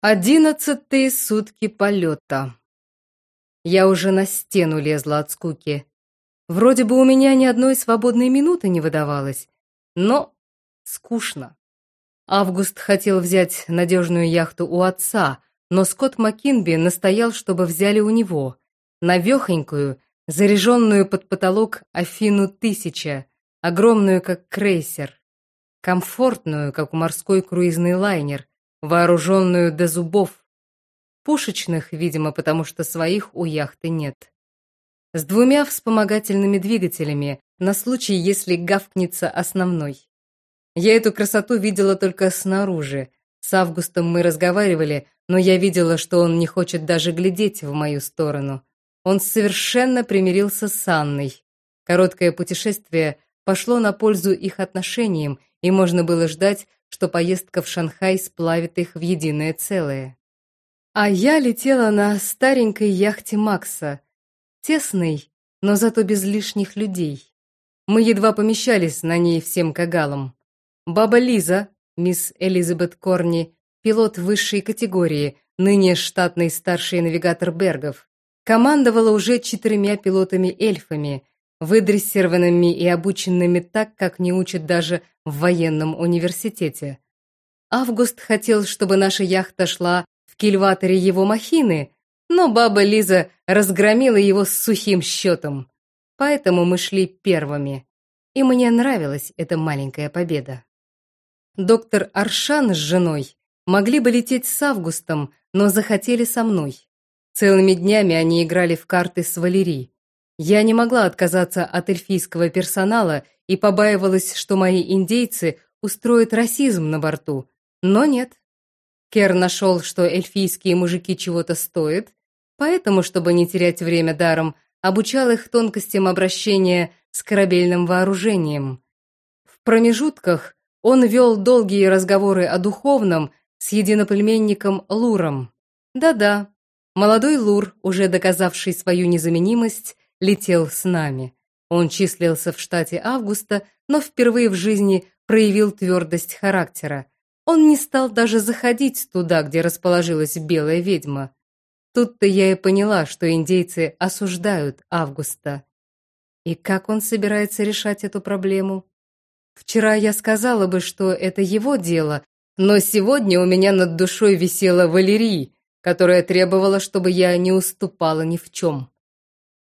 Одиннадцатые сутки полета. Я уже на стену лезла от скуки. Вроде бы у меня ни одной свободной минуты не выдавалось, но скучно. Август хотел взять надежную яхту у отца, но Скотт Маккинби настоял, чтобы взяли у него. Навехонькую, заряженную под потолок Афину тысяча, огромную, как крейсер. Комфортную, как морской круизный лайнер, вооруженную до зубов. Пушечных, видимо, потому что своих у яхты нет. С двумя вспомогательными двигателями на случай, если гавкнется основной. Я эту красоту видела только снаружи. С Августом мы разговаривали, но я видела, что он не хочет даже глядеть в мою сторону. Он совершенно примирился с Анной. Короткое путешествие пошло на пользу их отношениям, и можно было ждать, что поездка в Шанхай сплавит их в единое целое. А я летела на старенькой яхте Макса, тесной, но зато без лишних людей. Мы едва помещались на ней всем кагалом. Баба Лиза, мисс Элизабет Корни, пилот высшей категории, ныне штатный старший навигатор Бергов, командовала уже четырьмя пилотами-эльфами, выдрессированными и обученными так, как не учат даже в военном университете. Август хотел, чтобы наша яхта шла в кильваторе его махины, но баба Лиза разгромила его с сухим счетом. Поэтому мы шли первыми. И мне нравилась эта маленькая победа. Доктор Аршан с женой могли бы лететь с Августом, но захотели со мной. Целыми днями они играли в карты с Валерией. Я не могла отказаться от эльфийского персонала и побаивалась, что мои индейцы устроят расизм на борту. Но нет. Кер нашел, что эльфийские мужики чего-то стоят, поэтому, чтобы не терять время даром, обучал их тонкостям обращения с корабельным вооружением. В промежутках он вел долгие разговоры о духовном с единоплеменником Луром. Да-да, молодой Лур, уже доказавший свою незаменимость, летел с нами. Он числился в штате Августа, но впервые в жизни проявил твердость характера. Он не стал даже заходить туда, где расположилась белая ведьма. Тут-то я и поняла, что индейцы осуждают Августа. И как он собирается решать эту проблему? Вчера я сказала бы, что это его дело, но сегодня у меня над душой висела Валерий, которая требовала, чтобы я не уступала ни в чем.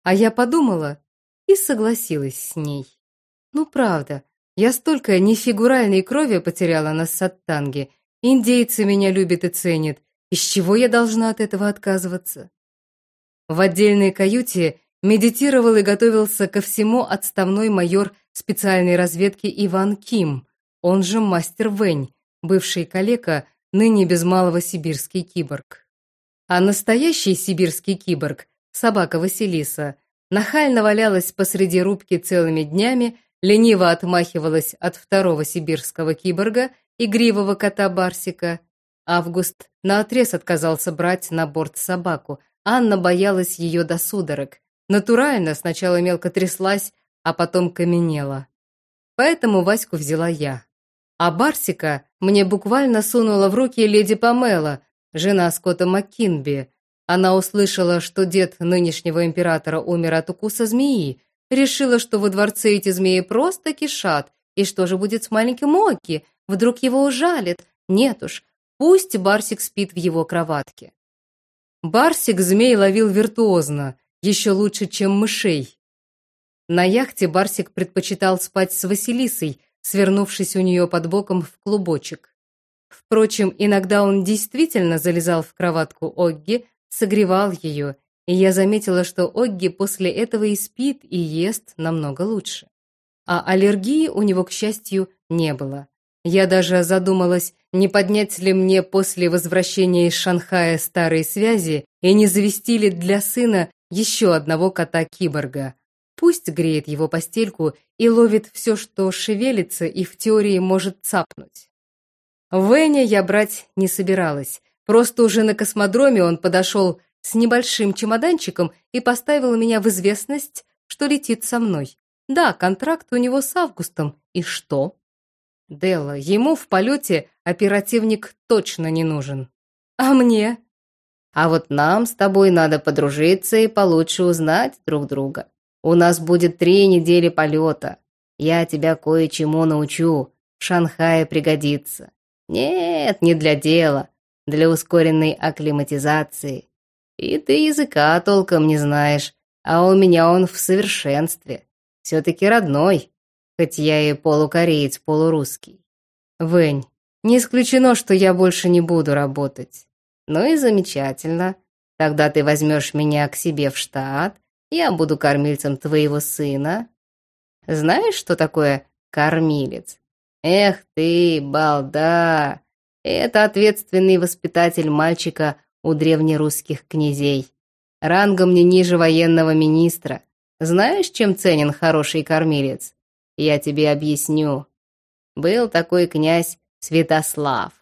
А я подумала и согласилась с ней. Ну, правда, я столько нефигуральной крови потеряла на Саттанге. Индейцы меня любят и ценят. Из чего я должна от этого отказываться? В отдельной каюте медитировал и готовился ко всему отставной майор специальной разведки Иван Ким, он же мастер Вэнь, бывший калека, ныне без малого сибирский киборг. А настоящий сибирский киборг собака Василиса, нахально валялась посреди рубки целыми днями, лениво отмахивалась от второго сибирского киборга, игривого кота Барсика. Август наотрез отказался брать на борт собаку. Анна боялась ее до судорог. Натурально сначала мелко тряслась, а потом каменела. Поэтому Ваську взяла я. А Барсика мне буквально сунула в руки леди Памела, жена Скотта Маккинби, она услышала, что дед нынешнего императора умер от укуса змеи, решила, что во дворце эти змеи просто кишат, и что же будет с маленьким Оки? Вдруг его ужалит? Нет уж, пусть Барсик спит в его кроватке. Барсик змей ловил виртуозно, еще лучше, чем мышей. На яхте Барсик предпочитал спать с Василисой, свернувшись у нее под боком в клубочек. Впрочем, иногда он действительно залезал в кроватку Огги, согревал ее, и я заметила, что Огги после этого и спит, и ест намного лучше. А аллергии у него, к счастью, не было. Я даже задумалась, не поднять ли мне после возвращения из Шанхая старые связи и не завести ли для сына еще одного кота-киборга. Пусть греет его постельку и ловит все, что шевелится и в теории может цапнуть. Веня я брать не собиралась, Просто уже на космодроме он подошел с небольшим чемоданчиком и поставил меня в известность, что летит со мной. Да, контракт у него с Августом. И что? Делла, ему в полете оперативник точно не нужен. А мне? А вот нам с тобой надо подружиться и получше узнать друг друга. У нас будет три недели полета. Я тебя кое-чему научу. В Шанхае пригодится. Нет, не для дела. Для ускоренной акклиматизации. И ты языка толком не знаешь, а у меня он в совершенстве. Все-таки родной, хоть я и полукореец, полурусский. Вэнь, не исключено, что я больше не буду работать. Ну и замечательно. Тогда ты возьмешь меня к себе в штат, я буду кормильцем твоего сына. Знаешь, что такое кормилец? Эх ты, балда! Это ответственный воспитатель мальчика у древнерусских князей. Рангом не ниже военного министра. Знаешь, чем ценен хороший кормилец? Я тебе объясню. Был такой князь Святослав.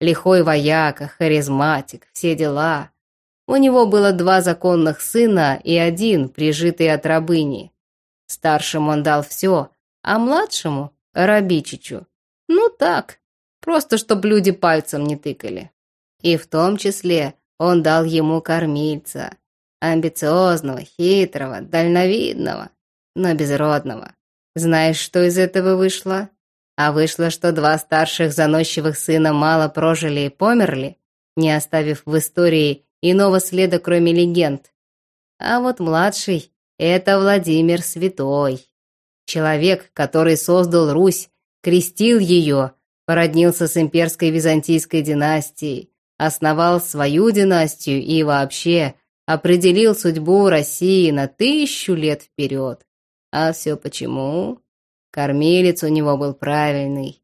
Лихой вояка, харизматик, все дела. У него было два законных сына и один, прижитый от рабыни. Старшему он дал все, а младшему, Рабичичу, ну так, просто чтоб люди пальцем не тыкали. И в том числе он дал ему кормильца, амбициозного, хитрого, дальновидного, но безродного. Знаешь, что из этого вышло? А вышло, что два старших заносчивых сына мало прожили и померли, не оставив в истории иного следа, кроме легенд. А вот младший — это Владимир Святой. Человек, который создал Русь, крестил ее, породнился с имперской византийской династией, основал свою династию и вообще определил судьбу России на тысячу лет вперед. А все почему? Кормилец у него был правильный.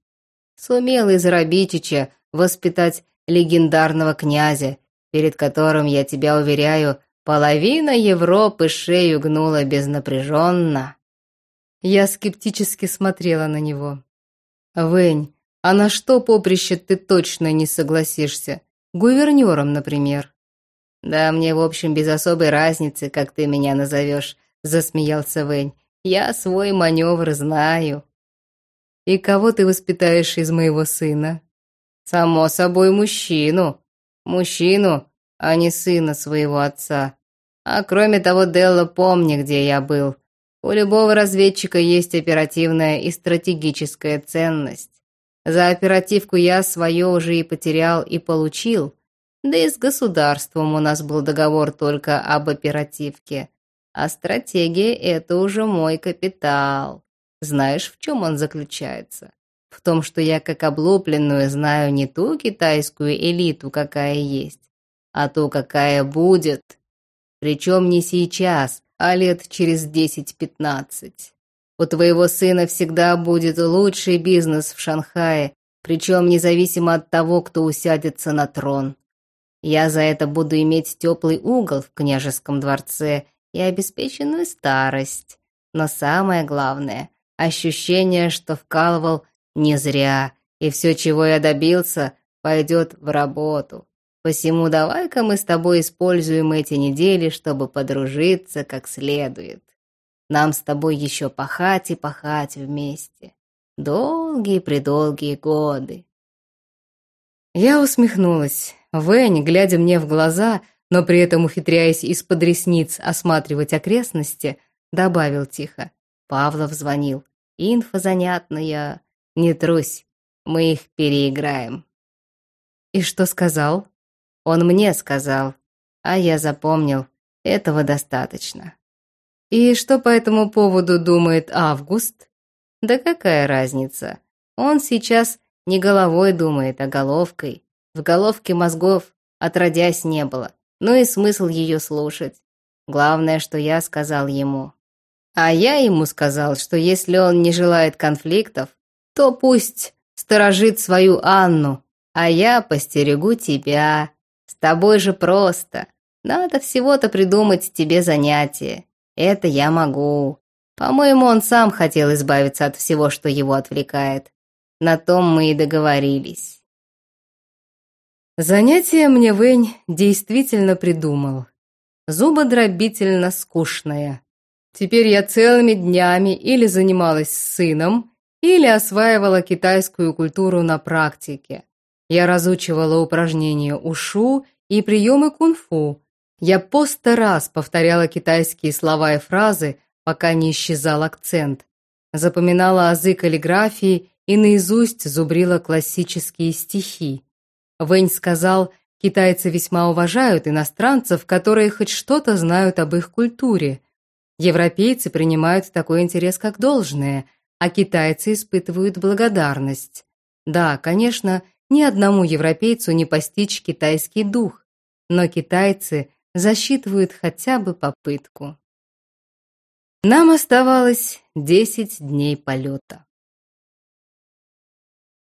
Сумел из Рабичича воспитать легендарного князя, перед которым, я тебя уверяю, половина Европы шею гнула безнапряженно. Я скептически смотрела на него. «Вэнь, а на что поприще ты точно не согласишься? Гувернером, например?» «Да мне, в общем, без особой разницы, как ты меня назовешь», — засмеялся Вэнь. «Я свой маневр знаю». «И кого ты воспитаешь из моего сына?» «Само собой, мужчину. Мужчину, а не сына своего отца. А кроме того, Делла, помни, где я был. У любого разведчика есть оперативная и стратегическая ценность. За оперативку я свое уже и потерял, и получил. Да и с государством у нас был договор только об оперативке. А стратегия — это уже мой капитал. Знаешь, в чем он заключается? В том, что я как облупленную знаю не ту китайскую элиту, какая есть, а ту, какая будет. Причем не сейчас, а лет через десять-пятнадцать. У твоего сына всегда будет лучший бизнес в Шанхае, причем независимо от того, кто усядется на трон. Я за это буду иметь теплый угол в княжеском дворце и обеспеченную старость. Но самое главное — ощущение, что вкалывал не зря, и все, чего я добился, пойдет в работу. Посему давай-ка мы с тобой используем эти недели, чтобы подружиться как следует. Нам с тобой еще пахать и пахать вместе. Долгие-предолгие годы. Я усмехнулась. Вэнь, глядя мне в глаза, но при этом ухитряясь из-под ресниц осматривать окрестности, добавил тихо. Павлов звонил. Инфа занятная. Не трусь, мы их переиграем. И что сказал? Он мне сказал, а я запомнил, этого достаточно. И что по этому поводу думает Август? Да какая разница? Он сейчас не головой думает, а головкой. В головке мозгов отродясь не было, ну и смысл ее слушать. Главное, что я сказал ему. А я ему сказал, что если он не желает конфликтов, то пусть сторожит свою Анну, а я постерегу тебя. С тобой же просто. Надо всего-то придумать тебе занятие. Это я могу. По-моему, он сам хотел избавиться от всего, что его отвлекает. На том мы и договорились. Занятие мне Вэнь действительно придумал. Зубодробительно скучное. Теперь я целыми днями или занималась с сыном, или осваивала китайскую культуру на практике. Я разучивала упражнения ушу и приемы кунг-фу. Я по сто раз повторяла китайские слова и фразы, пока не исчезал акцент. Запоминала азы каллиграфии и наизусть зубрила классические стихи. Вэнь сказал, китайцы весьма уважают иностранцев, которые хоть что-то знают об их культуре. Европейцы принимают такой интерес как должное, а китайцы испытывают благодарность. Да, конечно, ни одному европейцу не постичь китайский дух, но китайцы засчитывают хотя бы попытку. Нам оставалось десять дней полета.